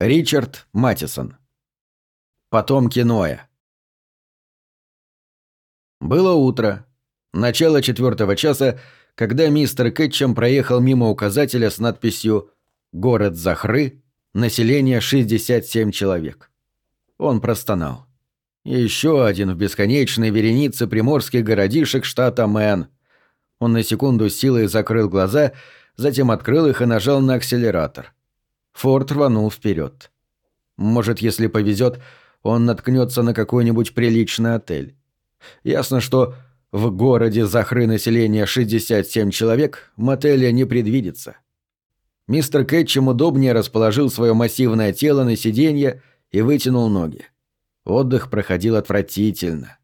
Ричард Матисон. Потомки Ноя. Было утро. Начало четвертого часа, когда мистер Кэтчем проехал мимо указателя с надписью «Город Захры. Население 67 человек». Он простонал. Еще один в бесконечной веренице приморских городишек штата Мэн. Он на секунду силой закрыл глаза, затем открыл их и нажал на акселератор. Форд рванул вперед. Может, если повезет, он наткнется на какой-нибудь приличный отель. Ясно, что в городе Захры населения 67 человек мотеля не предвидится. Мистер Кэтчем удобнее расположил свое массивное тело на сиденье и вытянул ноги. Отдых проходил отвратительно.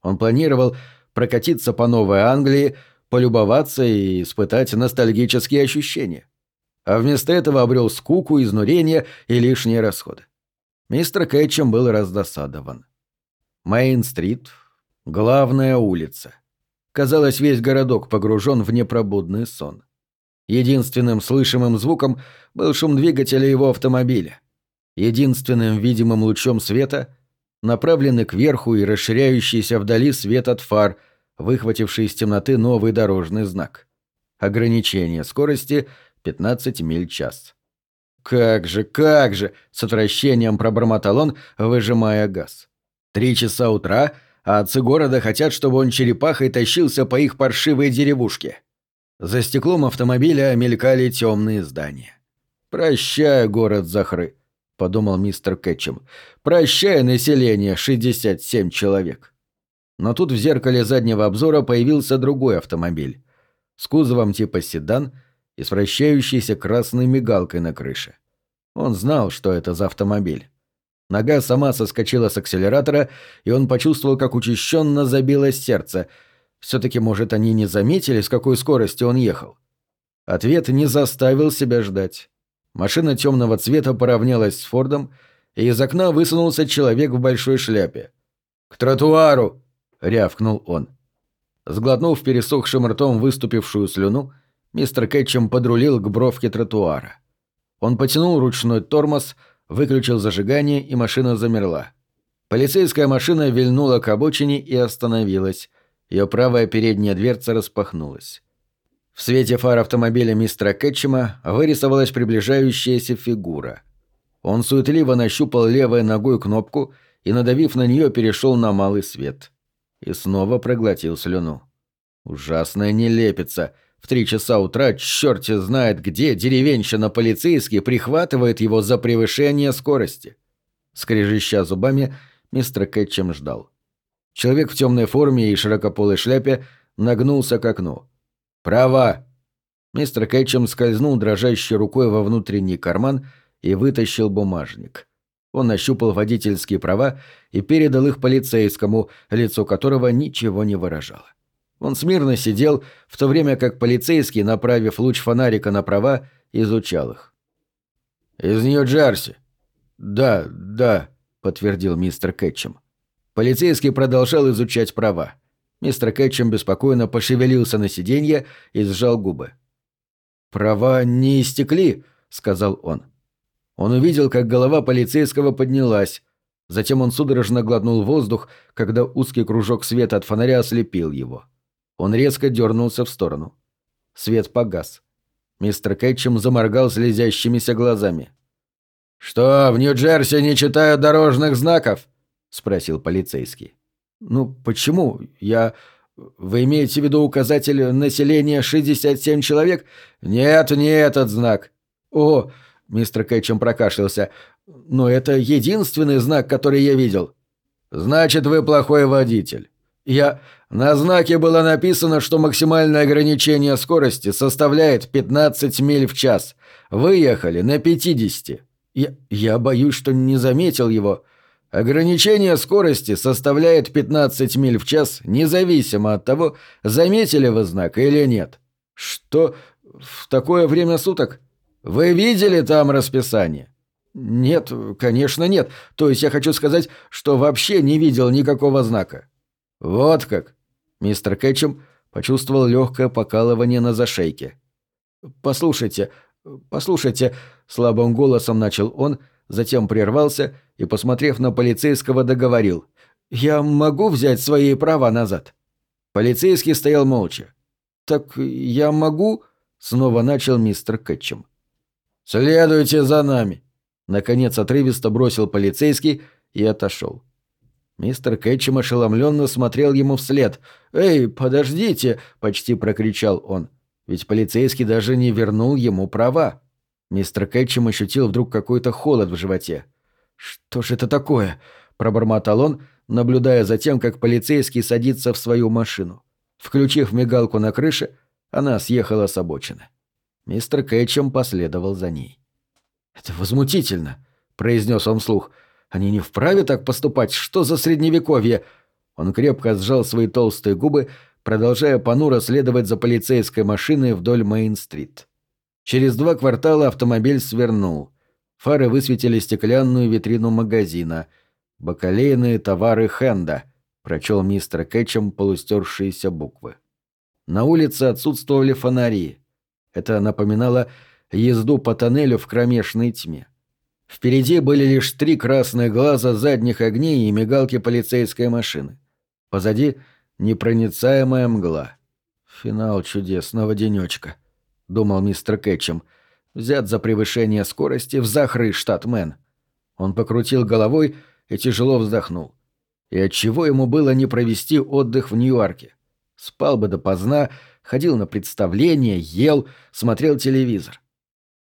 Он планировал прокатиться по Новой Англии, полюбоваться и испытать ностальгические ощущения. А вместо этого обрел скуку, изнурение и лишние расходы. Мистер Кэтчем был раздосадован. Мейн-стрит — главная улица. Казалось, весь городок погружен в непробудный сон. Единственным слышимым звуком был шум двигателя его автомобиля. Единственным видимым лучом света — направленный кверху и расширяющийся вдали свет от фар, выхвативший из темноты новый дорожный знак. Ограничение скорости — 15 миль в час. «Как же, как же!» — с отвращением пробормотал он, выжимая газ. «Три часа утра, а отцы города хотят, чтобы он черепахой тащился по их паршивой деревушке». За стеклом автомобиля мелькали темные здания. «Прощай, город Захры», — подумал мистер Кэтчем. «Прощай, население, 67 человек». Но тут в зеркале заднего обзора появился другой автомобиль. С кузовом типа седан — и с вращающейся красной мигалкой на крыше. Он знал, что это за автомобиль. Нога сама соскочила с акселератора, и он почувствовал, как учащенно забилось сердце. Все-таки, может, они не заметили, с какой скоростью он ехал. Ответ не заставил себя ждать. Машина темного цвета поравнялась с Фордом, и из окна высунулся человек в большой шляпе. «К тротуару!» — рявкнул он. Сглотнув пересохшим ртом выступившую слюну, мистер Кэтчем подрулил к бровке тротуара. Он потянул ручной тормоз, выключил зажигание, и машина замерла. Полицейская машина вильнула к обочине и остановилась. Ее правая передняя дверца распахнулась. В свете фар автомобиля мистера Кэтчема вырисовалась приближающаяся фигура. Он суетливо нащупал левой ногой кнопку и, надавив на нее, перешел на малый свет. И снова проглотил слюну. Ужасная нелепица — в три часа утра черти знает где деревенщина-полицейский прихватывает его за превышение скорости. Скрежеща зубами, мистер Кэтчем ждал. Человек в темной форме и широкополой шляпе нагнулся к окну. «Права!» Мистер Кэтчем скользнул дрожащей рукой во внутренний карман и вытащил бумажник. Он нащупал водительские права и передал их полицейскому, лицо которого ничего не выражало. Он смирно сидел, в то время как полицейский, направив луч фонарика на права, изучал их. «Из Нью-Джерси». «Да, да», — подтвердил мистер Кэтчем. Полицейский продолжал изучать права. Мистер Кэтчем беспокойно пошевелился на сиденье и сжал губы. «Права не истекли», — сказал он. Он увидел, как голова полицейского поднялась. Затем он судорожно глотнул воздух, когда узкий кружок света от фонаря ослепил его. — он резко дернулся в сторону. Свет погас. Мистер Кэтчем заморгал слезящимися глазами. «Что, в Нью-Джерси не читают дорожных знаков?» — спросил полицейский. «Ну, почему? Я... Вы имеете в виду указатель населения 67 человек?» «Нет, не этот знак». «О!» — мистер Кэтчем прокашлялся. «Но это единственный знак, который я видел». «Значит, вы плохой водитель». «Я... На знаке было написано, что максимальное ограничение скорости составляет 15 миль в час. Вы ехали на 50. Я, я боюсь, что не заметил его. Ограничение скорости составляет 15 миль в час, независимо от того, заметили вы знак или нет. Что? В такое время суток? Вы видели там расписание? Нет, конечно, нет. То есть я хочу сказать, что вообще не видел никакого знака. Вот как. Мистер Кэтчем почувствовал легкое покалывание на зашейке. «Послушайте, послушайте», — слабым голосом начал он, затем прервался и, посмотрев на полицейского, договорил. «Я могу взять свои права назад?» Полицейский стоял молча. «Так я могу?» — снова начал мистер Кэтчем. «Следуйте за нами!» Наконец отрывисто бросил полицейский и отошел. Мистер Кэтчем ошеломленно смотрел ему вслед. «Эй, подождите!» — почти прокричал он. Ведь полицейский даже не вернул ему права. Мистер Кэтчем ощутил вдруг какой-то холод в животе. «Что ж это такое?» — пробормотал он, наблюдая за тем, как полицейский садится в свою машину. Включив мигалку на крыше, она съехала с обочины. Мистер Кэтчем последовал за ней. «Это возмутительно», — произнес он вслух. «Они не вправе так поступать? Что за средневековье?» Он крепко сжал свои толстые губы, продолжая понуро следовать за полицейской машиной вдоль Мейн-стрит. Через два квартала автомобиль свернул. Фары высветили стеклянную витрину магазина. «Бакалейные товары Хенда», — прочел мистер Кэтчем полустершиеся буквы. На улице отсутствовали фонари. Это напоминало езду по тоннелю в кромешной тьме. Впереди были лишь три красных глаза задних огней и мигалки полицейской машины. Позади — непроницаемая мгла. Финал чудесного денечка, — думал мистер Кэтчем. Взят за превышение скорости в Захры, штат Мэн. Он покрутил головой и тяжело вздохнул. И отчего ему было не провести отдых в Нью-Йорке? Спал бы допоздна, ходил на представления, ел, смотрел телевизор.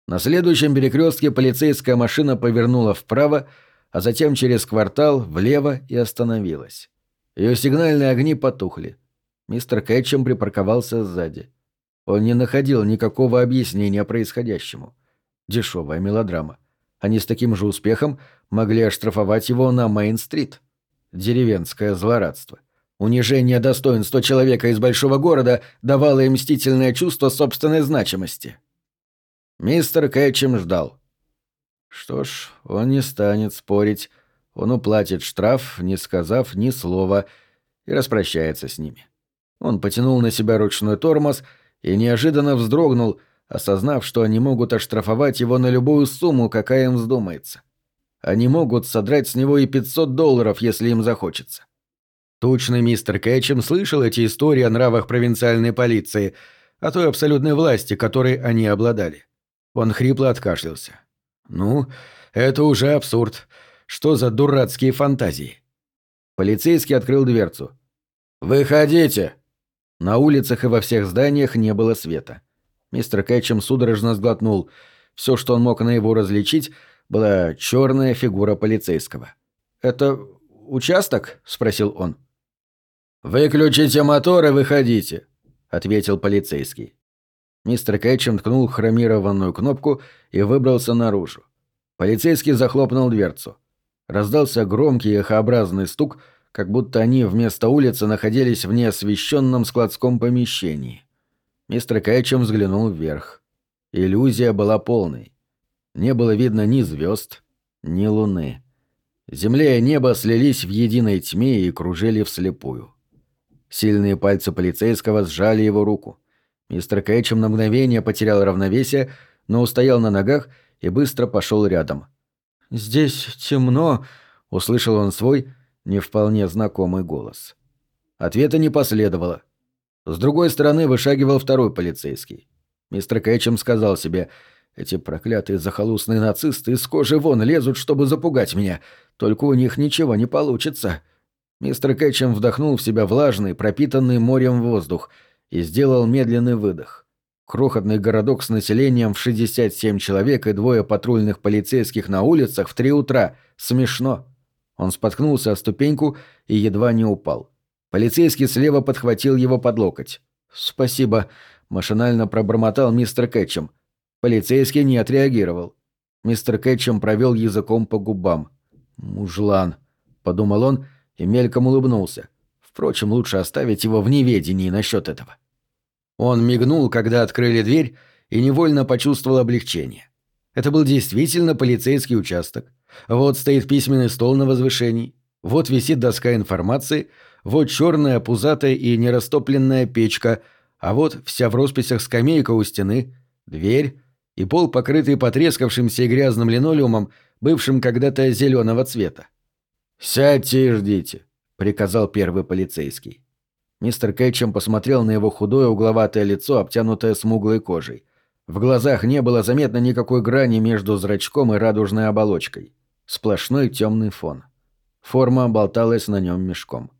На следующем перекрестке полицейская машина повернула вправо, а затем через квартал влево и остановилась. Ее сигнальные огни потухли. Мистер Кэтчем припарковался сзади. Он не находил никакого объяснения происходящему. Дешевая мелодрама. Они с таким же успехом могли оштрафовать его на Мейн-стрит. Деревенское злорадство. Унижение достоинства человека из большого города давало им мстительное чувство собственной значимости. Мистер Кэтчем ждал. Что ж, он не станет спорить. Он уплатит штраф, не сказав ни слова, и распрощается с ними. Он потянул на себя ручной тормоз и неожиданно вздрогнул, осознав, что они могут оштрафовать его на любую сумму, какая им вздумается. Они могут содрать с него и 500 долларов, если им захочется. Тучный мистер Кэтчем слышал эти истории о нравах провинциальной полиции, о той абсолютной власти, которой они обладали. Он хрипло откашлялся. «Ну, это уже абсурд. Что за дурацкие фантазии?» Полицейский открыл дверцу. «Выходите!» На улицах и во всех зданиях не было света. Мистер Кэтчем судорожно сглотнул. Все, что он мог на его различить, была черная фигура полицейского. «Это участок?» — спросил он. «Выключите мотор и выходите», — ответил полицейский. Мистер Кэтчем ткнул хромированную кнопку и выбрался наружу. Полицейский захлопнул дверцу. Раздался громкий эхообразный стук, как будто они вместо улицы находились в неосвещенном складском помещении. Мистер Кэтчем взглянул вверх. Иллюзия была полной. Не было видно ни звезд, ни луны. Земля и небо слились в единой тьме и кружили вслепую. Сильные пальцы полицейского сжали его руку. Мистер Кэтчем на мгновение потерял равновесие, но устоял на ногах и быстро пошел рядом. «Здесь темно», — услышал он свой, не вполне знакомый голос. Ответа не последовало. С другой стороны вышагивал второй полицейский. Мистер Кэтчем сказал себе, «Эти проклятые захолустные нацисты из кожи вон лезут, чтобы запугать меня. Только у них ничего не получится». Мистер Кэтчем вдохнул в себя влажный, пропитанный морем воздух и сделал медленный выдох. Крохотный городок с населением в 67 человек и двое патрульных полицейских на улицах в три утра. Смешно. Он споткнулся о ступеньку и едва не упал. Полицейский слева подхватил его под локоть. «Спасибо», — машинально пробормотал мистер Кэтчем. Полицейский не отреагировал. Мистер Кэтчем провел языком по губам. «Мужлан», — подумал он, — и мельком улыбнулся. Впрочем, лучше оставить его в неведении насчет этого. Он мигнул, когда открыли дверь, и невольно почувствовал облегчение. Это был действительно полицейский участок. Вот стоит письменный стол на возвышении, вот висит доска информации, вот черная, пузатая и нерастопленная печка, а вот вся в росписях скамейка у стены, дверь и пол, покрытый потрескавшимся и грязным линолеумом, бывшим когда-то зеленого цвета. «Сядьте и ждите», — приказал первый полицейский. Мистер Кэтчем посмотрел на его худое угловатое лицо, обтянутое смуглой кожей. В глазах не было заметно никакой грани между зрачком и радужной оболочкой. Сплошной темный фон. Форма болталась на нем мешком.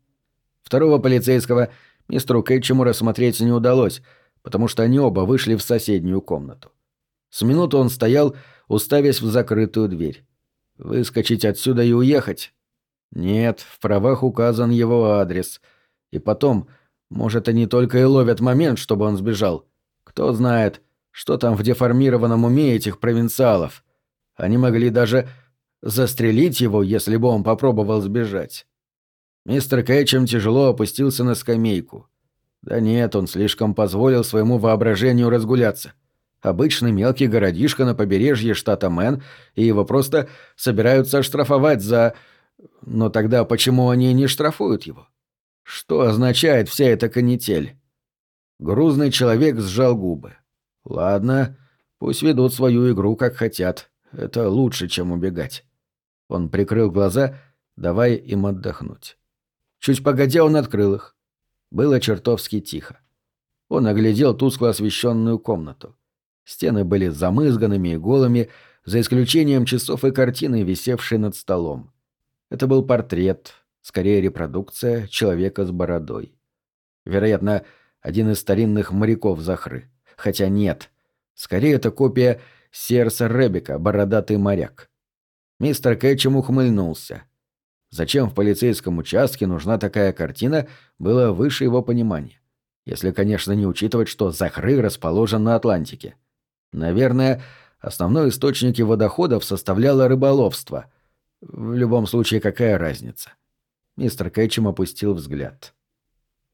Второго полицейского мистеру Кэтчему рассмотреть не удалось, потому что они оба вышли в соседнюю комнату. С минуту он стоял, уставясь в закрытую дверь. Выскочить отсюда и уехать? Нет, в правах указан его адрес — и потом, может, они только и ловят момент, чтобы он сбежал. Кто знает, что там в деформированном уме этих провинциалов. Они могли даже застрелить его, если бы он попробовал сбежать. Мистер Кэтчем тяжело опустился на скамейку. Да нет, он слишком позволил своему воображению разгуляться. Обычный мелкий городишко на побережье штата Мэн, и его просто собираются оштрафовать за... Но тогда почему они не штрафуют его? Что означает вся эта канитель? Грузный человек сжал губы. Ладно, пусть ведут свою игру как хотят. Это лучше, чем убегать. Он прикрыл глаза, давая им отдохнуть. Чуть погодя он открыл их. Было чертовски тихо. Он оглядел тускло освещенную комнату. Стены были замызганными и голыми, за исключением часов и картины, висевшей над столом. Это был портрет, скорее репродукция человека с бородой. Вероятно, один из старинных моряков Захры. Хотя нет. Скорее, это копия Серса Ребека, бородатый моряк. Мистер Кэтчем ухмыльнулся. Зачем в полицейском участке нужна такая картина, было выше его понимания. Если, конечно, не учитывать, что Захры расположен на Атлантике. Наверное, основной источник его доходов составляло рыболовство. В любом случае, какая разница? Мистер Кэтчем опустил взгляд.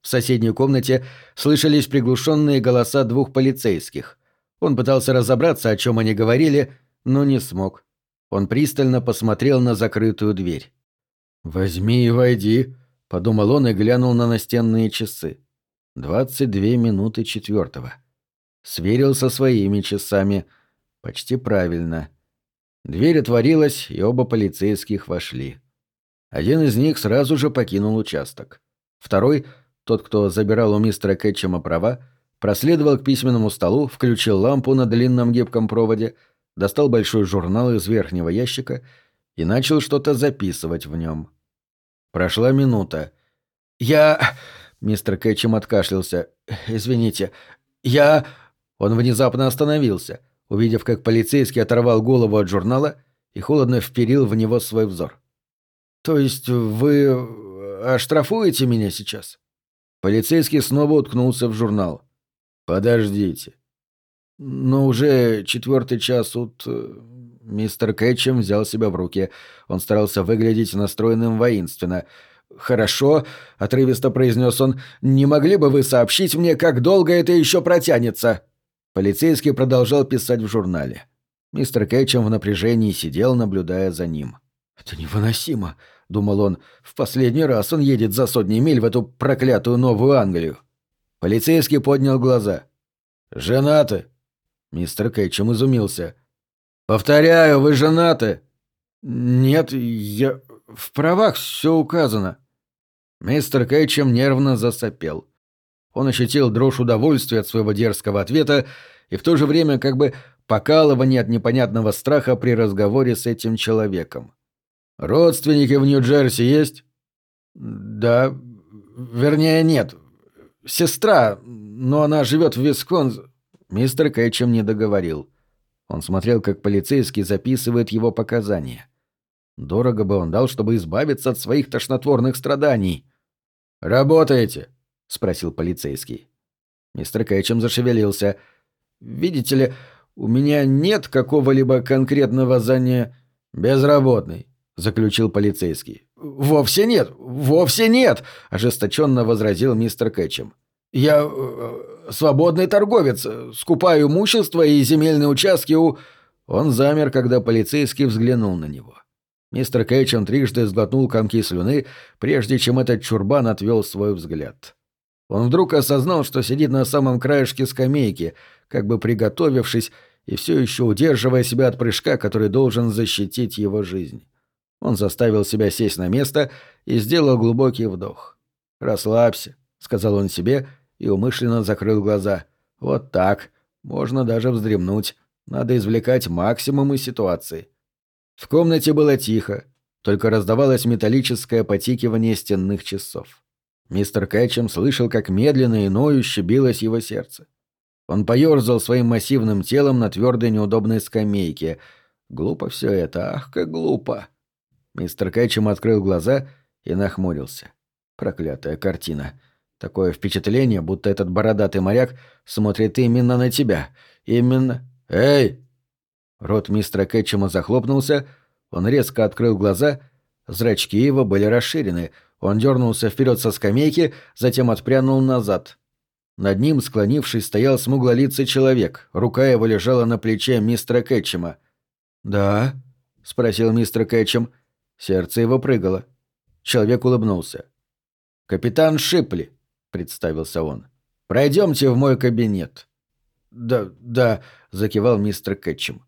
В соседней комнате слышались приглушенные голоса двух полицейских. Он пытался разобраться, о чем они говорили, но не смог. Он пристально посмотрел на закрытую дверь. «Возьми и войди», — подумал он и глянул на настенные часы. «Двадцать две минуты четвертого». Сверил со своими часами. Почти правильно. Дверь отворилась, и оба полицейских вошли. Один из них сразу же покинул участок. Второй, тот, кто забирал у мистера Кэтчема права, проследовал к письменному столу, включил лампу на длинном гибком проводе, достал большой журнал из верхнего ящика и начал что-то записывать в нем. Прошла минута. «Я...» — мистер Кэтчем откашлялся. «Извините. Я...» Он внезапно остановился, увидев, как полицейский оторвал голову от журнала и холодно вперил в него свой взор. «То есть вы э, оштрафуете меня сейчас?» Полицейский снова уткнулся в журнал. «Подождите». «Но уже четвертый час от...» э, Мистер Кэтчем взял себя в руки. Он старался выглядеть настроенным воинственно. «Хорошо», — отрывисто произнес он, — «не могли бы вы сообщить мне, как долго это еще протянется?» Полицейский продолжал писать в журнале. Мистер Кэтчем в напряжении сидел, наблюдая за ним. «Это невыносимо», — думал он, — «в последний раз он едет за сотни миль в эту проклятую Новую Англию». Полицейский поднял глаза. «Женаты?» Мистер Кэтчем изумился. «Повторяю, вы женаты?» «Нет, я... в правах все указано». Мистер Кэтчем нервно засопел. Он ощутил дрожь удовольствия от своего дерзкого ответа и в то же время как бы покалывание от непонятного страха при разговоре с этим человеком. Родственники в Нью-Джерси есть? Да. Вернее, нет. Сестра, но она живет в Висконс. Мистер Кэтчем не договорил. Он смотрел, как полицейский записывает его показания. Дорого бы он дал, чтобы избавиться от своих тошнотворных страданий. «Работаете?» — спросил полицейский. Мистер Кэтчем зашевелился. «Видите ли, у меня нет какого-либо конкретного заня... Безработный. — заключил полицейский. «Вовсе нет! Вовсе нет!» — ожесточенно возразил мистер Кэтчем. «Я э, свободный торговец, скупаю имущество и земельные участки у...» Он замер, когда полицейский взглянул на него. Мистер Кэтчем трижды сглотнул комки слюны, прежде чем этот чурбан отвел свой взгляд. Он вдруг осознал, что сидит на самом краешке скамейки, как бы приготовившись и все еще удерживая себя от прыжка, который должен защитить его жизнь. Он заставил себя сесть на место и сделал глубокий вдох. «Расслабься», — сказал он себе и умышленно закрыл глаза. «Вот так. Можно даже вздремнуть. Надо извлекать максимум из ситуации». В комнате было тихо, только раздавалось металлическое потикивание стенных часов. Мистер Кэтчем слышал, как медленно и ноюще билось его сердце. Он поерзал своим массивным телом на твердой неудобной скамейке. Глупо все это, ах, как глупо. Мистер Кэтчем открыл глаза и нахмурился. Проклятая картина. Такое впечатление, будто этот бородатый моряк смотрит именно на тебя. Именно... Эй! Рот мистера Кэтчема захлопнулся, он резко открыл глаза, зрачки его были расширены, он дернулся вперед со скамейки, затем отпрянул назад. Над ним, склонившись, стоял смуглолицый человек, рука его лежала на плече мистера Кэтчема. «Да?» — спросил мистер Кэтчем. Сердце его прыгало. Человек улыбнулся. «Капитан Шипли», — представился он. «Пройдемте в мой кабинет». «Да, да», — закивал мистер Кэтчем.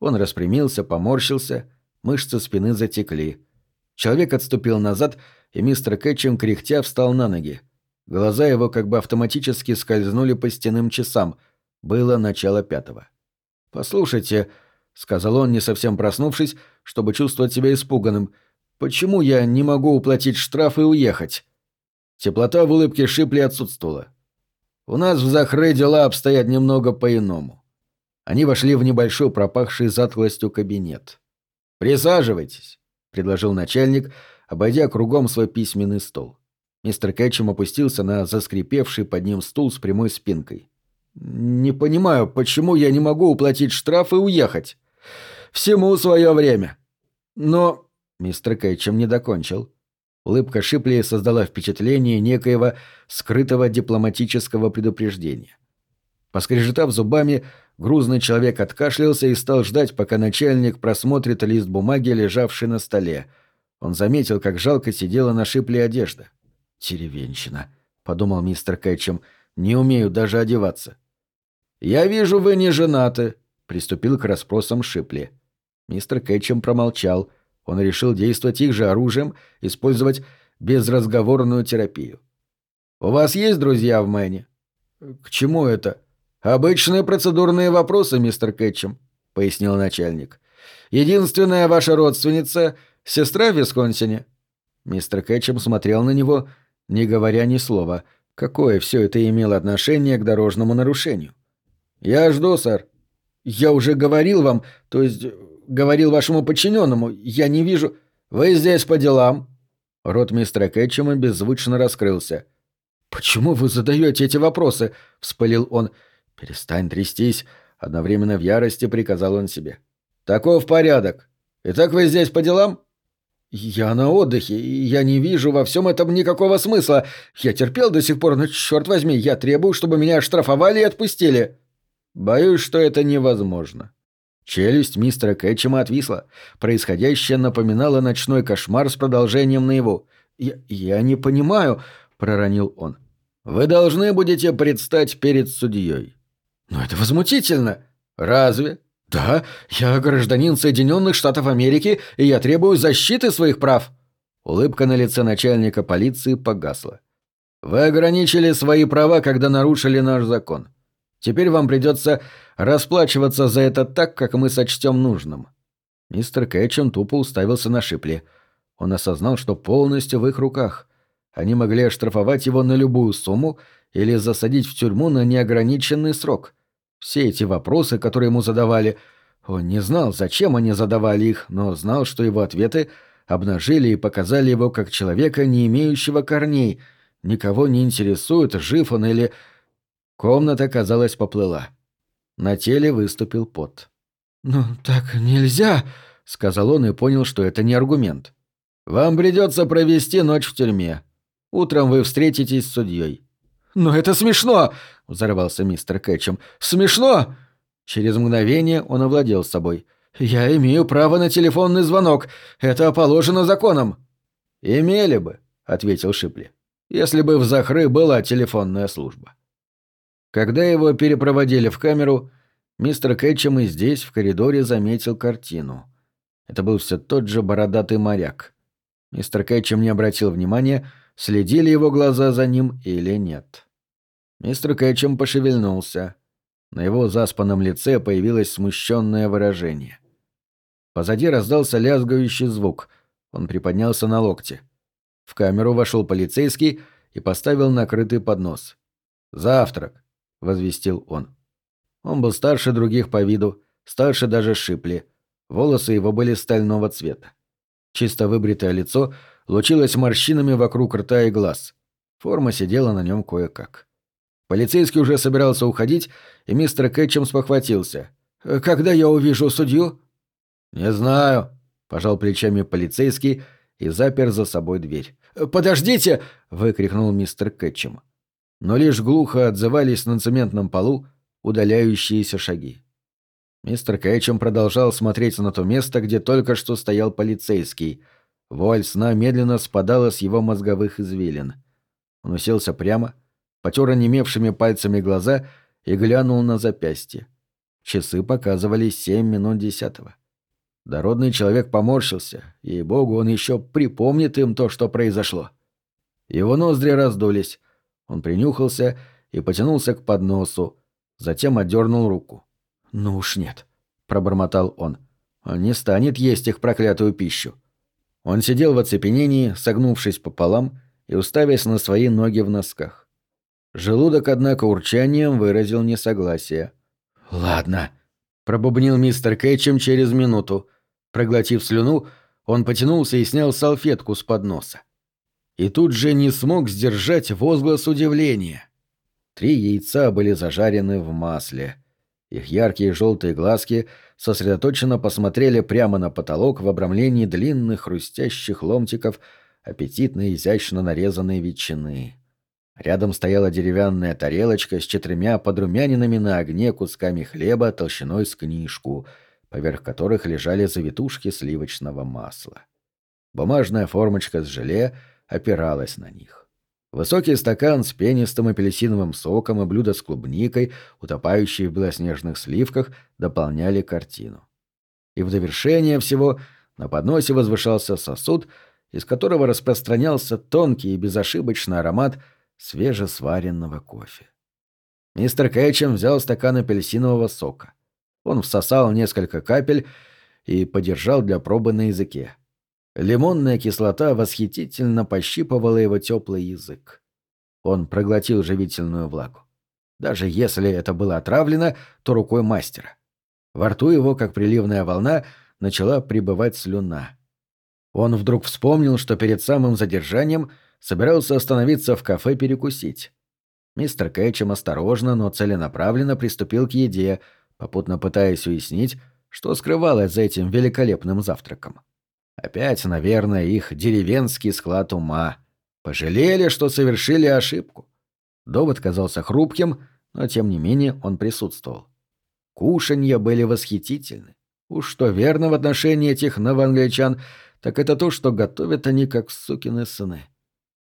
Он распрямился, поморщился, мышцы спины затекли. Человек отступил назад, мистер Кэтчем, кряхтя, встал на ноги. Глаза его как бы автоматически скользнули по стенным часам. Было начало пятого. «Послушайте», — сказал он, не совсем проснувшись, чтобы чувствовать себя испуганным, — «почему я не могу уплатить штраф и уехать?» Теплота в улыбке Шипли отсутствовала. «У нас в Захре дела обстоят немного по-иному». Они вошли в небольшой пропахший затхлостью кабинет. «Присаживайтесь», — предложил начальник, обойдя кругом свой письменный стол. Мистер Кэтчем опустился на заскрипевший под ним стул с прямой спинкой. «Не понимаю, почему я не могу уплатить штраф и уехать? Всему свое время». «Но...» — мистер Кэтчем не докончил. Улыбка Шипли создала впечатление некоего скрытого дипломатического предупреждения. Поскрежетав зубами, грузный человек откашлялся и стал ждать, пока начальник просмотрит лист бумаги, лежавший на столе. Он заметил, как жалко сидела на Шипле одежда. «Деревенщина», — подумал мистер Кэтчем, — «не умею даже одеваться». «Я вижу, вы не женаты», — приступил к расспросам Шипли. Мистер Кэтчем промолчал — он решил действовать их же оружием, использовать безразговорную терапию. «У вас есть друзья в Мэне?» «К чему это?» «Обычные процедурные вопросы, мистер Кэтчем», — пояснил начальник. «Единственная ваша родственница — сестра в Висконсине». Мистер Кэтчем смотрел на него, не говоря ни слова. Какое все это имело отношение к дорожному нарушению? «Я жду, сэр». «Я уже говорил вам, то есть говорил вашему подчиненному. Я не вижу... Вы здесь по делам?» Рот мистера Кэтчема беззвучно раскрылся. «Почему вы задаете эти вопросы?» — вспылил он. «Перестань трястись», — одновременно в ярости приказал он себе. «Таков порядок. Итак, вы здесь по делам?» «Я на отдыхе, и я не вижу во всем этом никакого смысла. Я терпел до сих пор, но, черт возьми, я требую, чтобы меня оштрафовали и отпустили». «Боюсь, что это невозможно», Челюсть мистера Кэтчема отвисла. Происходящее напоминало ночной кошмар с продолжением наяву. «Я, я не понимаю», — проронил он. «Вы должны будете предстать перед судьей». «Но это возмутительно». «Разве?» «Да, я гражданин Соединенных Штатов Америки, и я требую защиты своих прав». Улыбка на лице начальника полиции погасла. «Вы ограничили свои права, когда нарушили наш закон. Теперь вам придется расплачиваться за это так, как мы сочтем нужным». Мистер Кэтчем тупо уставился на Шипли. Он осознал, что полностью в их руках. Они могли оштрафовать его на любую сумму или засадить в тюрьму на неограниченный срок. Все эти вопросы, которые ему задавали, он не знал, зачем они задавали их, но знал, что его ответы обнажили и показали его как человека, не имеющего корней. Никого не интересует, жив он или Комната, казалось, поплыла. На теле выступил пот. «Ну, так нельзя», — сказал он и понял, что это не аргумент. «Вам придется провести ночь в тюрьме. Утром вы встретитесь с судьей». «Но это смешно!» — взорвался мистер Кэтчем. «Смешно!» Через мгновение он овладел собой. «Я имею право на телефонный звонок. Это положено законом». «Имели бы», — ответил Шипли, — «если бы в Захры была телефонная служба». Когда его перепроводили в камеру, мистер Кэтчем и здесь, в коридоре, заметил картину. Это был все тот же бородатый моряк. Мистер Кэтчем не обратил внимания, следили его глаза за ним или нет. Мистер Кэтчем пошевельнулся. На его заспанном лице появилось смущенное выражение. Позади раздался лязгающий звук. Он приподнялся на локте. В камеру вошел полицейский и поставил накрытый поднос. «Завтрак», — возвестил он. Он был старше других по виду, старше даже Шипли. Волосы его были стального цвета. Чисто выбритое лицо лучилось морщинами вокруг рта и глаз. Форма сидела на нем кое-как. Полицейский уже собирался уходить, и мистер Кэтчем спохватился. «Когда я увижу судью?» «Не знаю», — пожал плечами полицейский и запер за собой дверь. «Подождите!» — выкрикнул мистер Кэтчем. Но лишь глухо отзывались на цементном полу удаляющиеся шаги. Мистер Кэтчем продолжал смотреть на то место, где только что стоял полицейский. Вуаль сна медленно спадала с его мозговых извилин. Он уселся прямо, потер онемевшими пальцами глаза и глянул на запястье. Часы показывали семь минут десятого. Дородный человек поморщился, и богу он еще припомнит им то, что произошло. Его ноздри раздулись. Он принюхался и потянулся к подносу, затем отдернул руку. «Ну уж нет», — пробормотал он. «Он не станет есть их проклятую пищу». Он сидел в оцепенении, согнувшись пополам и уставясь на свои ноги в носках. Желудок, однако, урчанием выразил несогласие. «Ладно», — пробубнил мистер Кэтчем через минуту. Проглотив слюну, он потянулся и снял салфетку с подноса. И тут же не смог сдержать возглас удивления. Три яйца были зажарены в масле — их яркие желтые глазки сосредоточенно посмотрели прямо на потолок в обрамлении длинных хрустящих ломтиков аппетитно изящно нарезанной ветчины. Рядом стояла деревянная тарелочка с четырьмя подрумяненными на огне кусками хлеба толщиной с книжку, поверх которых лежали завитушки сливочного масла. Бумажная формочка с желе опиралась на них. Высокий стакан с пенистым апельсиновым соком и блюдо с клубникой, утопающие в белоснежных сливках, дополняли картину. И в довершение всего на подносе возвышался сосуд, из которого распространялся тонкий и безошибочный аромат свежесваренного кофе. Мистер Кэтчем взял стакан апельсинового сока. Он всосал несколько капель и подержал для пробы на языке. Лимонная кислота восхитительно пощипывала его теплый язык. Он проглотил живительную влагу. Даже если это было отравлено, то рукой мастера. Во рту его, как приливная волна, начала прибывать слюна. Он вдруг вспомнил, что перед самым задержанием собирался остановиться в кафе перекусить. Мистер Кэтчем осторожно, но целенаправленно приступил к еде, попутно пытаясь уяснить, что скрывалось за этим великолепным завтраком. Опять, наверное, их деревенский склад ума. Пожалели, что совершили ошибку. Довод казался хрупким, но тем не менее он присутствовал. Кушанья были восхитительны. Уж что верно в отношении этих новоангличан, так это то, что готовят они как сукины сыны.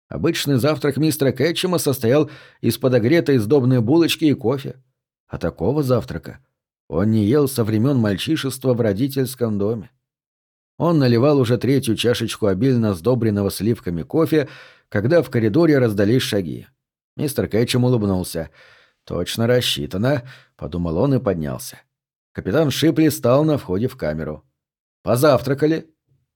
Обычный завтрак мистера Кэтчема состоял из подогретой сдобной булочки и кофе. А такого завтрака он не ел со времен мальчишества в родительском доме. Он наливал уже третью чашечку обильно сдобренного сливками кофе, когда в коридоре раздались шаги. Мистер Кэтчем улыбнулся. «Точно рассчитано», — подумал он и поднялся. Капитан Шипли стал на входе в камеру. «Позавтракали?»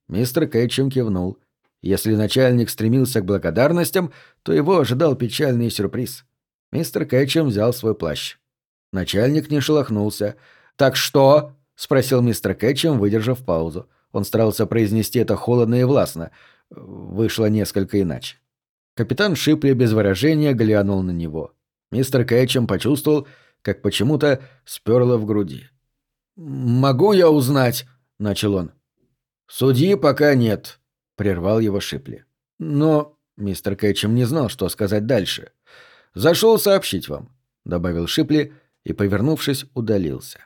Мистер Кэтчем кивнул. Если начальник стремился к благодарностям, то его ожидал печальный сюрприз. Мистер Кэтчем взял свой плащ. Начальник не шелохнулся. «Так что?» — спросил мистер Кэтчем, выдержав паузу. Он старался произнести это холодно и властно. Вышло несколько иначе. Капитан Шипли без выражения глянул на него. Мистер Кэтчем почувствовал, как почему-то сперло в груди. «Могу я узнать?» — начал он. «Судьи пока нет», — прервал его Шипли. «Но...» — мистер Кэтчем не знал, что сказать дальше. «Зашел сообщить вам», — добавил Шипли и, повернувшись, удалился.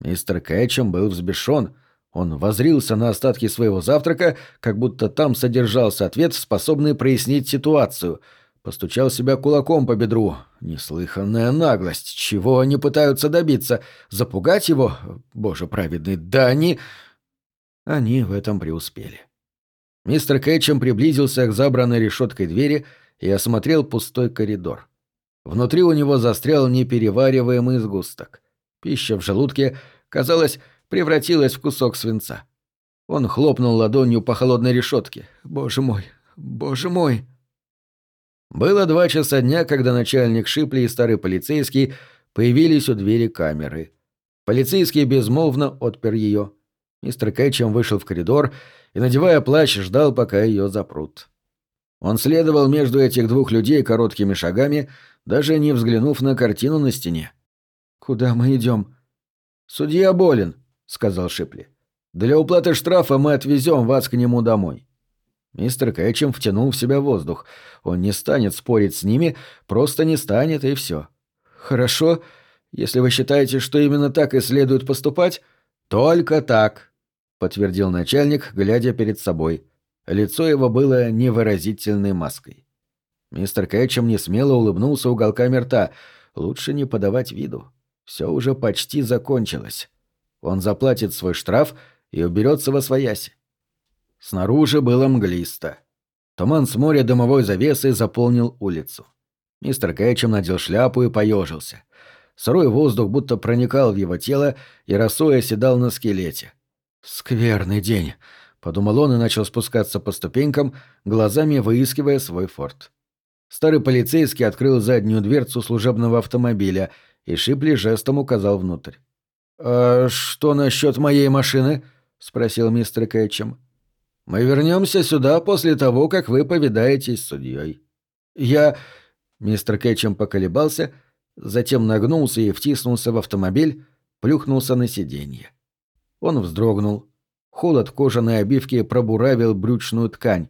Мистер Кэтчем был взбешен, он возрился на остатки своего завтрака, как будто там содержался ответ, способный прояснить ситуацию. постучал себя кулаком по бедру. Неслыханная наглость. Чего они пытаются добиться? Запугать его? Боже праведный, да они... Они в этом преуспели. Мистер Кэтчем приблизился к забранной решеткой двери и осмотрел пустой коридор. Внутри у него застрял неперевариваемый сгусток. Пища в желудке, казалось, превратилась в кусок свинца. Он хлопнул ладонью по холодной решетке. «Боже мой! Боже мой!» Было два часа дня, когда начальник Шипли и старый полицейский появились у двери камеры. Полицейский безмолвно отпер ее. Мистер Кэтчем вышел в коридор и, надевая плащ, ждал, пока ее запрут. Он следовал между этих двух людей короткими шагами, даже не взглянув на картину на стене. «Куда мы идем?» «Судья болен», — сказал Шипли. «Для уплаты штрафа мы отвезем вас к нему домой». Мистер Кэтчем втянул в себя воздух. Он не станет спорить с ними, просто не станет, и все. «Хорошо. Если вы считаете, что именно так и следует поступать...» «Только так», — подтвердил начальник, глядя перед собой. Лицо его было невыразительной маской. Мистер Кэтчем несмело улыбнулся уголками рта. Лучше не подавать виду. Все уже почти закончилось. Он заплатит свой штраф и уберется во свояси. Снаружи было мглисто. Туман с моря дымовой завесы заполнил улицу. Мистер Кэтчем надел шляпу и поежился. Сырой воздух будто проникал в его тело и росой оседал на скелете. «Скверный день», — подумал он и начал спускаться по ступенькам, глазами выискивая свой форт. Старый полицейский открыл заднюю дверцу служебного автомобиля, и Шипли жестом указал внутрь. «А что насчет моей машины?» — спросил мистер Кэтчем. Мы вернемся сюда после того, как вы повидаетесь с судьей. Я... Мистер Кэтчем поколебался, затем нагнулся и втиснулся в автомобиль, плюхнулся на сиденье. Он вздрогнул. Холод кожаной обивки пробуравил брючную ткань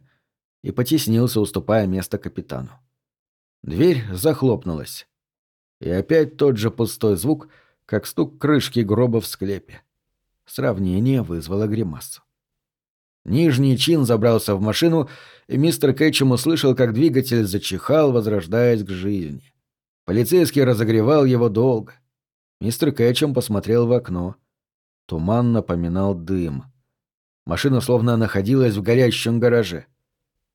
и потеснился, уступая место капитану. Дверь захлопнулась. И опять тот же пустой звук, как стук крышки гроба в склепе. Сравнение вызвало гримасу. Нижний чин забрался в машину, и мистер Кэтчем услышал, как двигатель зачихал, возрождаясь к жизни. Полицейский разогревал его долго. Мистер Кэтчем посмотрел в окно. Туман напоминал дым. Машина словно находилась в горящем гараже.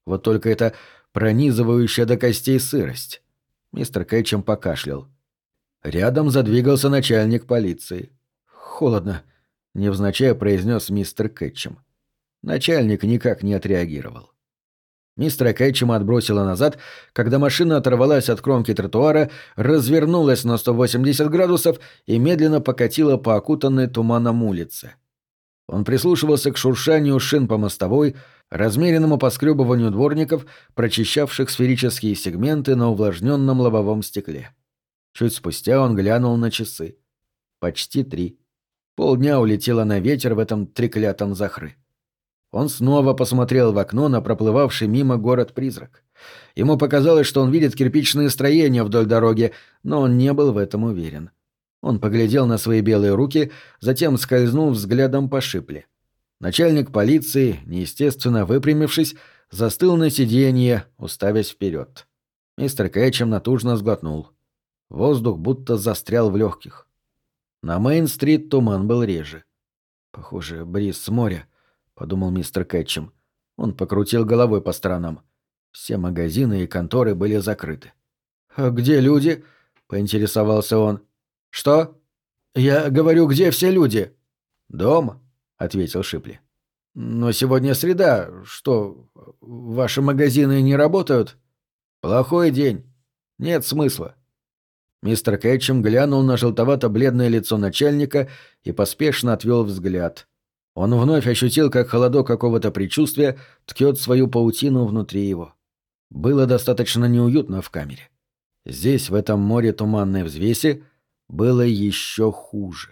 Вот только это пронизывающая до костей сырость. Мистер Кэтчем покашлял. Рядом задвигался начальник полиции. «Холодно», — невзначай произнес мистер Кэтчем. Начальник никак не отреагировал. Мистера Кэтчема отбросило назад, когда машина оторвалась от кромки тротуара, развернулась на 180 градусов и медленно покатила по окутанной туманом улице. Он прислушивался к шуршанию шин по мостовой, размеренному поскребыванию дворников, прочищавших сферические сегменты на увлажненном лобовом стекле. Чуть спустя он глянул на часы. Почти три. Полдня улетело на ветер в этом треклятом захры. Он снова посмотрел в окно на проплывавший мимо город-призрак. Ему показалось, что он видит кирпичные строения вдоль дороги, но он не был в этом уверен. Он поглядел на свои белые руки, затем скользнул взглядом по шипле. Начальник полиции, неестественно выпрямившись, застыл на сиденье, уставясь вперед. Мистер Кэтчем натужно сглотнул. Воздух будто застрял в легких. На Мейн-стрит туман был реже. Похоже, бриз с моря —— подумал мистер Кэтчем. Он покрутил головой по сторонам. Все магазины и конторы были закрыты. «А где люди?» — поинтересовался он. «Что?» «Я говорю, где все люди?» «Дома», — ответил Шипли. «Но сегодня среда. Что, ваши магазины не работают?» «Плохой день. Нет смысла». Мистер Кэтчем глянул на желтовато-бледное лицо начальника и поспешно отвел взгляд. Он вновь ощутил, как холодок какого-то предчувствия ткет свою паутину внутри его. Было достаточно неуютно в камере. Здесь, в этом море туманной взвеси, было еще хуже.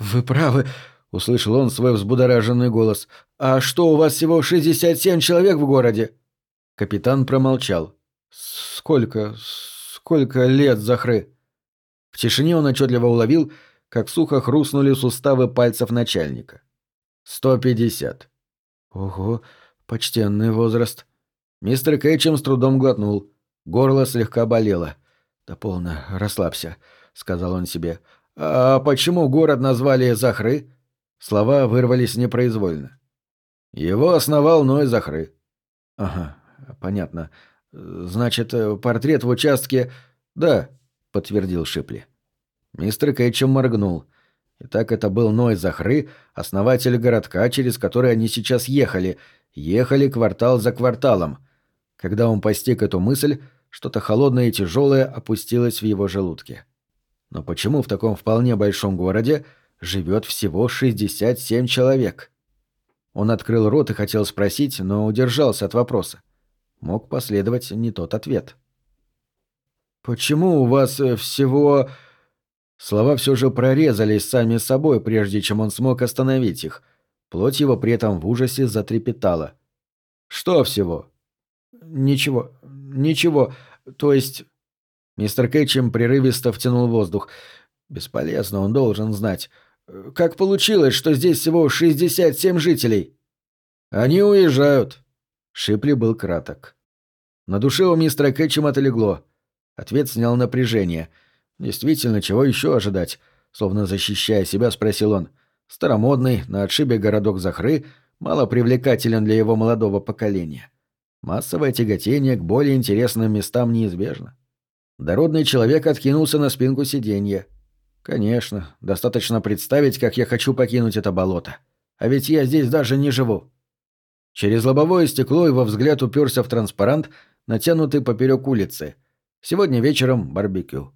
«Вы правы», — услышал он свой взбудораженный голос. «А что, у вас всего 67 человек в городе?» Капитан промолчал. «Сколько, сколько лет, Захры?» В тишине он отчетливо уловил, как сухо хрустнули суставы пальцев начальника. «Сто пятьдесят». «Ого, почтенный возраст». Мистер Кэтчем с трудом глотнул. Горло слегка болело. «Да полно, расслабься», — сказал он себе. «А почему город назвали Захры?» Слова вырвались непроизвольно. «Его основал Ной Захры». «Ага, понятно. Значит, портрет в участке...» «Да», — подтвердил Шипли. Мистер Кэтчем моргнул. Итак, это был Ной Захры, основатель городка, через который они сейчас ехали. Ехали квартал за кварталом. Когда он постиг эту мысль, что-то холодное и тяжелое опустилось в его желудке. Но почему в таком вполне большом городе живет всего 67 человек? Он открыл рот и хотел спросить, но удержался от вопроса. Мог последовать не тот ответ. «Почему у вас э, всего...» Слова все же прорезались сами собой, прежде чем он смог остановить их. Плоть его при этом в ужасе затрепетала. «Что всего?» «Ничего. Ничего. То есть...» Мистер Кэтчем прерывисто втянул воздух. «Бесполезно, он должен знать. Как получилось, что здесь всего 67 жителей?» «Они уезжают». Шипли был краток. На душе у мистера Кэтчем отлегло. Ответ снял напряжение — Действительно, чего еще ожидать? Словно защищая себя, спросил он. Старомодный, на отшибе городок Захры, мало привлекателен для его молодого поколения. Массовое тяготение к более интересным местам неизбежно. Дородный человек откинулся на спинку сиденья. «Конечно, достаточно представить, как я хочу покинуть это болото. А ведь я здесь даже не живу». Через лобовое стекло его взгляд уперся в транспарант, натянутый поперек улицы. Сегодня вечером барбекю.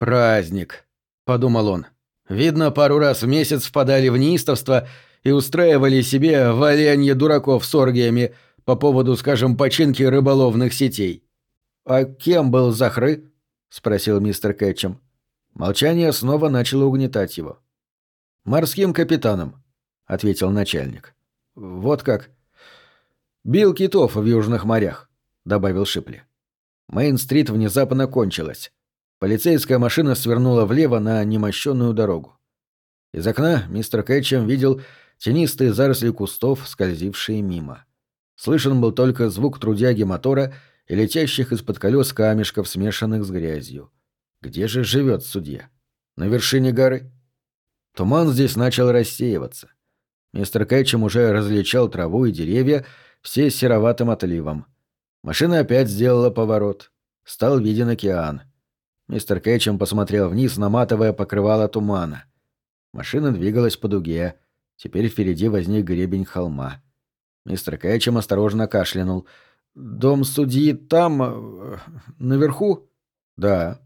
«Праздник», — подумал он. «Видно, пару раз в месяц впадали в неистовство и устраивали себе валянье дураков с оргиями по поводу, скажем, починки рыболовных сетей». «А кем был Захры?» — спросил мистер Кэтчем. Молчание снова начало угнетать его. «Морским капитаном», — ответил начальник. «Вот как». «Бил китов в южных морях», — добавил Шипли. Мейн-стрит внезапно кончилась. Полицейская машина свернула влево на немощенную дорогу. Из окна мистер Кэтчем видел тенистые заросли кустов, скользившие мимо. Слышен был только звук трудяги мотора и летящих из-под колес камешков, смешанных с грязью. Где же живет судья? На вершине горы? Туман здесь начал рассеиваться. Мистер Кэтчем уже различал траву и деревья, все сероватым отливом. Машина опять сделала поворот. Стал виден океан. Мистер Кэтчем посмотрел вниз, наматывая покрывало тумана. Машина двигалась по дуге. Теперь впереди возник гребень холма. Мистер Кэтчем осторожно кашлянул. «Дом судьи там... Э, наверху?» «Да».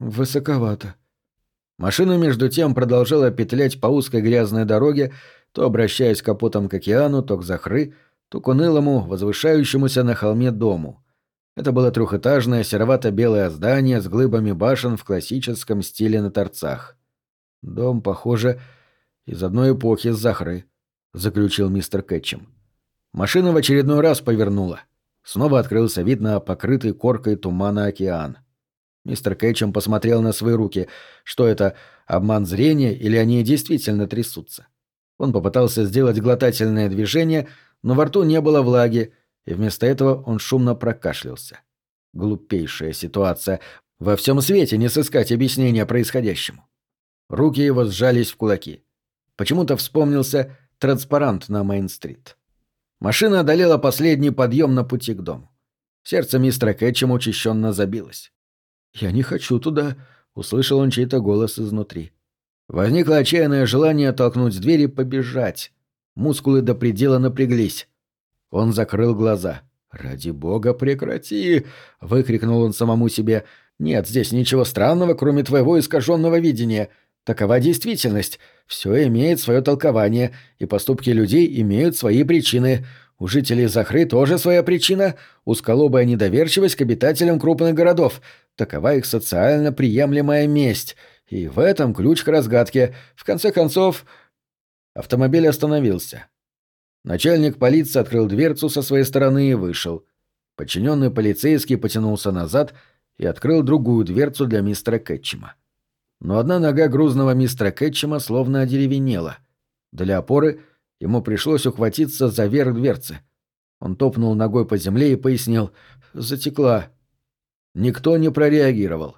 «Высоковато». Машина, между тем, продолжала петлять по узкой грязной дороге, то обращаясь капотом к океану, то к Захры, то к унылому, возвышающемуся на холме дому. Это было трехэтажное серовато-белое здание с глыбами башен в классическом стиле на торцах. «Дом, похоже, из одной эпохи с Захры», — заключил мистер Кэтчем. Машина в очередной раз повернула. Снова открылся вид на покрытый коркой тумана океан. Мистер Кэтчем посмотрел на свои руки. Что это, обман зрения или они действительно трясутся? Он попытался сделать глотательное движение, но во рту не было влаги, и вместо этого он шумно прокашлялся. Глупейшая ситуация. Во всем свете не сыскать объяснения происходящему. Руки его сжались в кулаки. Почему-то вспомнился транспарант на Мейн-стрит. Машина одолела последний подъем на пути к дому. Сердце мистера Кэтчем учащенно забилось. «Я не хочу туда», — услышал он чей-то голос изнутри. Возникло отчаянное желание толкнуть дверь и побежать. Мускулы до предела напряглись. Он закрыл глаза. «Ради бога, прекрати!» — выкрикнул он самому себе. «Нет здесь ничего странного, кроме твоего искаженного видения. Такова действительность. Все имеет свое толкование, и поступки людей имеют свои причины. У жителей Захры тоже своя причина — узколобая недоверчивость к обитателям крупных городов. Такова их социально приемлемая месть. И в этом ключ к разгадке. В конце концов...» Автомобиль остановился. Начальник полиции открыл дверцу со своей стороны и вышел. Подчиненный полицейский потянулся назад и открыл другую дверцу для мистера Кэтчема. Но одна нога грузного мистера Кэтчема словно одеревенела. Для опоры ему пришлось ухватиться за верх дверцы. Он топнул ногой по земле и пояснил «Затекла». Никто не прореагировал.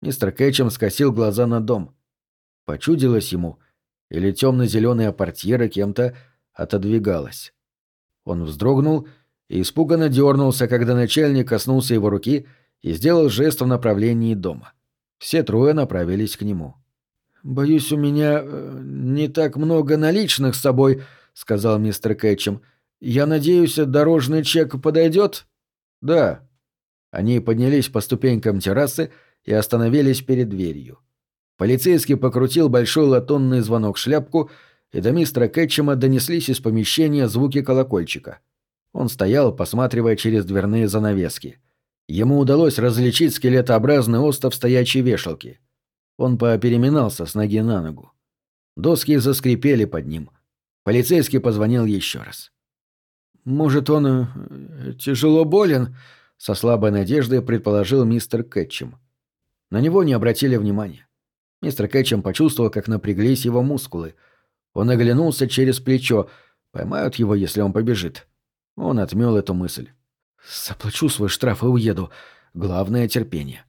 Мистер Кэтчем скосил глаза на дом. Почудилось ему, или темно-зеленая портьера кем-то отодвигалась. Он вздрогнул и испуганно дернулся, когда начальник коснулся его руки и сделал жест в направлении дома. Все трое направились к нему. «Боюсь, у меня э, не так много наличных с собой», — сказал мистер Кэтчем. «Я надеюсь, дорожный чек подойдет?» «Да». Они поднялись по ступенькам террасы и остановились перед дверью. Полицейский покрутил большой латунный звонок-шляпку, и до мистера Кэтчема донеслись из помещения звуки колокольчика. Он стоял, посматривая через дверные занавески. Ему удалось различить скелетообразный остов стоячей вешалки. Он попереминался с ноги на ногу. Доски заскрипели под ним. Полицейский позвонил еще раз. «Может, он э, тяжело болен?» — со слабой надеждой предположил мистер Кэтчем. На него не обратили внимания. Мистер Кэтчем почувствовал, как напряглись его мускулы. Он оглянулся через плечо. Поймают его, если он побежит. Он отмел эту мысль. «Заплачу свой штраф и уеду. Главное — терпение».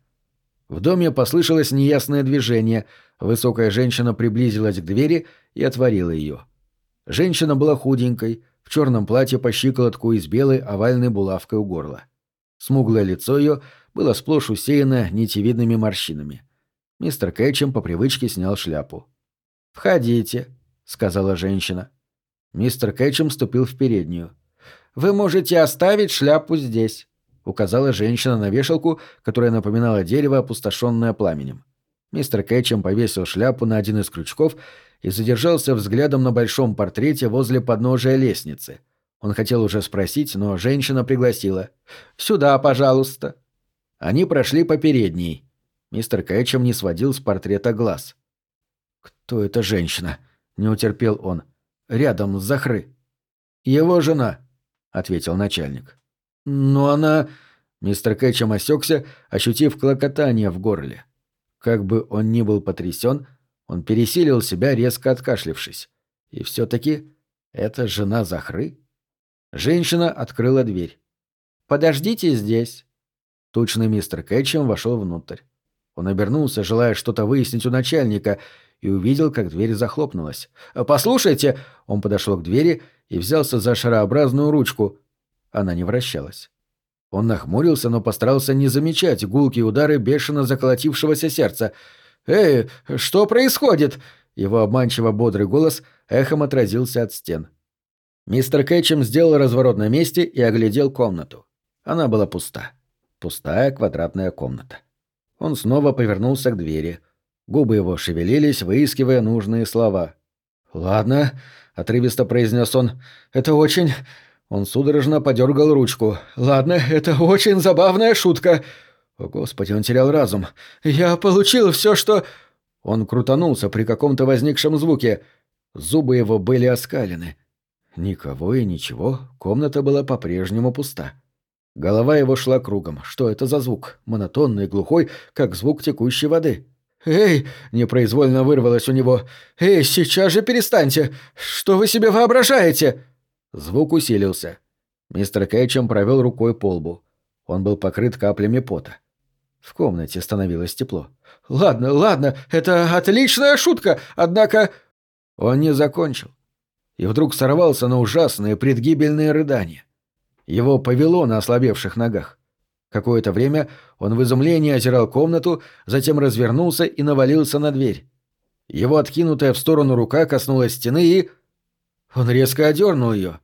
В доме послышалось неясное движение. Высокая женщина приблизилась к двери и отворила ее. Женщина была худенькой, в черном платье по щиколотку и с белой овальной булавкой у горла. Смуглое лицо ее было сплошь усеяно нитевидными морщинами. Мистер Кэтчем по привычке снял шляпу. «Входите», — сказала женщина. Мистер Кэтчем ступил в переднюю. «Вы можете оставить шляпу здесь», — указала женщина на вешалку, которая напоминала дерево, опустошенное пламенем. Мистер Кэтчем повесил шляпу на один из крючков и задержался взглядом на большом портрете возле подножия лестницы. Он хотел уже спросить, но женщина пригласила. «Сюда, пожалуйста». Они прошли по передней. Мистер Кэтчем не сводил с портрета глаз. «Кто эта женщина?» — не утерпел он. «Рядом с Захры». «Его жена», — ответил начальник. «Но она...» Мистер Кэтчем осекся, ощутив клокотание в горле. Как бы он ни был потрясен, он пересилил себя, резко откашлившись. И все-таки это жена Захры? Женщина открыла дверь. «Подождите здесь». Тучный мистер Кэтчем вошел внутрь. Он обернулся, желая что-то выяснить у начальника, и увидел, как дверь захлопнулась. «Послушайте!» Он подошел к двери и взялся за шарообразную ручку. Она не вращалась. Он нахмурился, но постарался не замечать гулкие удары бешено заколотившегося сердца. «Эй, что происходит?» Его обманчиво бодрый голос эхом отразился от стен. Мистер Кэтчем сделал разворот на месте и оглядел комнату. Она была пуста. Пустая квадратная комната. Он снова повернулся к двери. Губы его шевелились, выискивая нужные слова. «Ладно», — отрывисто произнес он, — «это очень...» Он судорожно подергал ручку. «Ладно, это очень забавная шутка». О, Господи, он терял разум. «Я получил все, что...» Он крутанулся при каком-то возникшем звуке. Зубы его были оскалены. Никого и ничего, комната была по-прежнему пуста. Голова его шла кругом. Что это за звук? Монотонный, глухой, как звук текущей воды. «Эй!» — непроизвольно вырвалось у него. «Эй, сейчас же перестаньте! Что вы себе воображаете?» Звук усилился. Мистер Кейчем провел рукой по лбу. Он был покрыт каплями пота. В комнате становилось тепло. «Ладно, ладно, это отличная шутка, однако...» Он не закончил. И вдруг сорвался на ужасные предгибельные рыдания. Его повело на ослабевших ногах. Какое-то время он в изумлении озирал комнату, затем развернулся и навалился на дверь. Его откинутая в сторону рука коснулась стены и... Он резко одернул ее.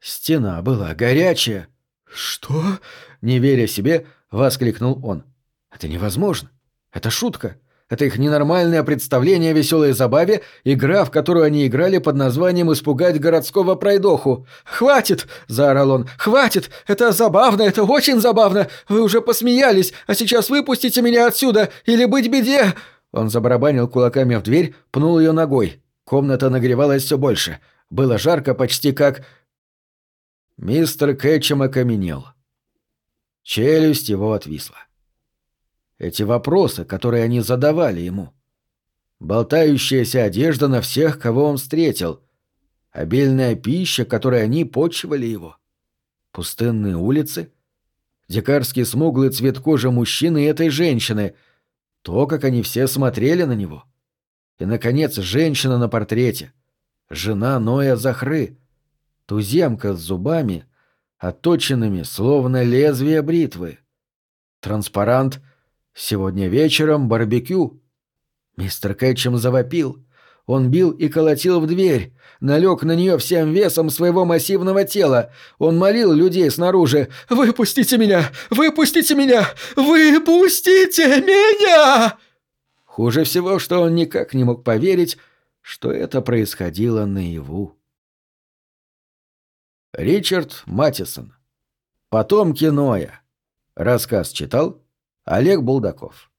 Стена была горячая. «Что?» — не веря себе, воскликнул он. «Это невозможно. Это шутка. Это их ненормальное представление о веселой забаве, игра, в которую они играли под названием «Испугать городского пройдоху». «Хватит!» – заорал он. «Хватит! Это забавно, это очень забавно! Вы уже посмеялись, а сейчас выпустите меня отсюда, или быть беде!» Он забарабанил кулаками в дверь, пнул ее ногой. Комната нагревалась все больше. Было жарко, почти как... Мистер Кэтчем окаменел. Челюсть его отвисла. Эти вопросы, которые они задавали ему. Болтающаяся одежда на всех, кого он встретил. Обильная пища, которой они почивали его. Пустынные улицы. Дикарский смуглый цвет кожи мужчины и этой женщины. То, как они все смотрели на него. И, наконец, женщина на портрете. Жена Ноя Захры. Туземка с зубами, отточенными, словно лезвие бритвы. Транспарант «Сегодня вечером барбекю». Мистер Кэтчем завопил. Он бил и колотил в дверь, налег на нее всем весом своего массивного тела. Он молил людей снаружи «Выпустите меня! Выпустите меня! Выпустите меня!» Хуже всего, что он никак не мог поверить, что это происходило наяву. Ричард Матисон. Потомки Ноя. Рассказ читал Олег Булдаков.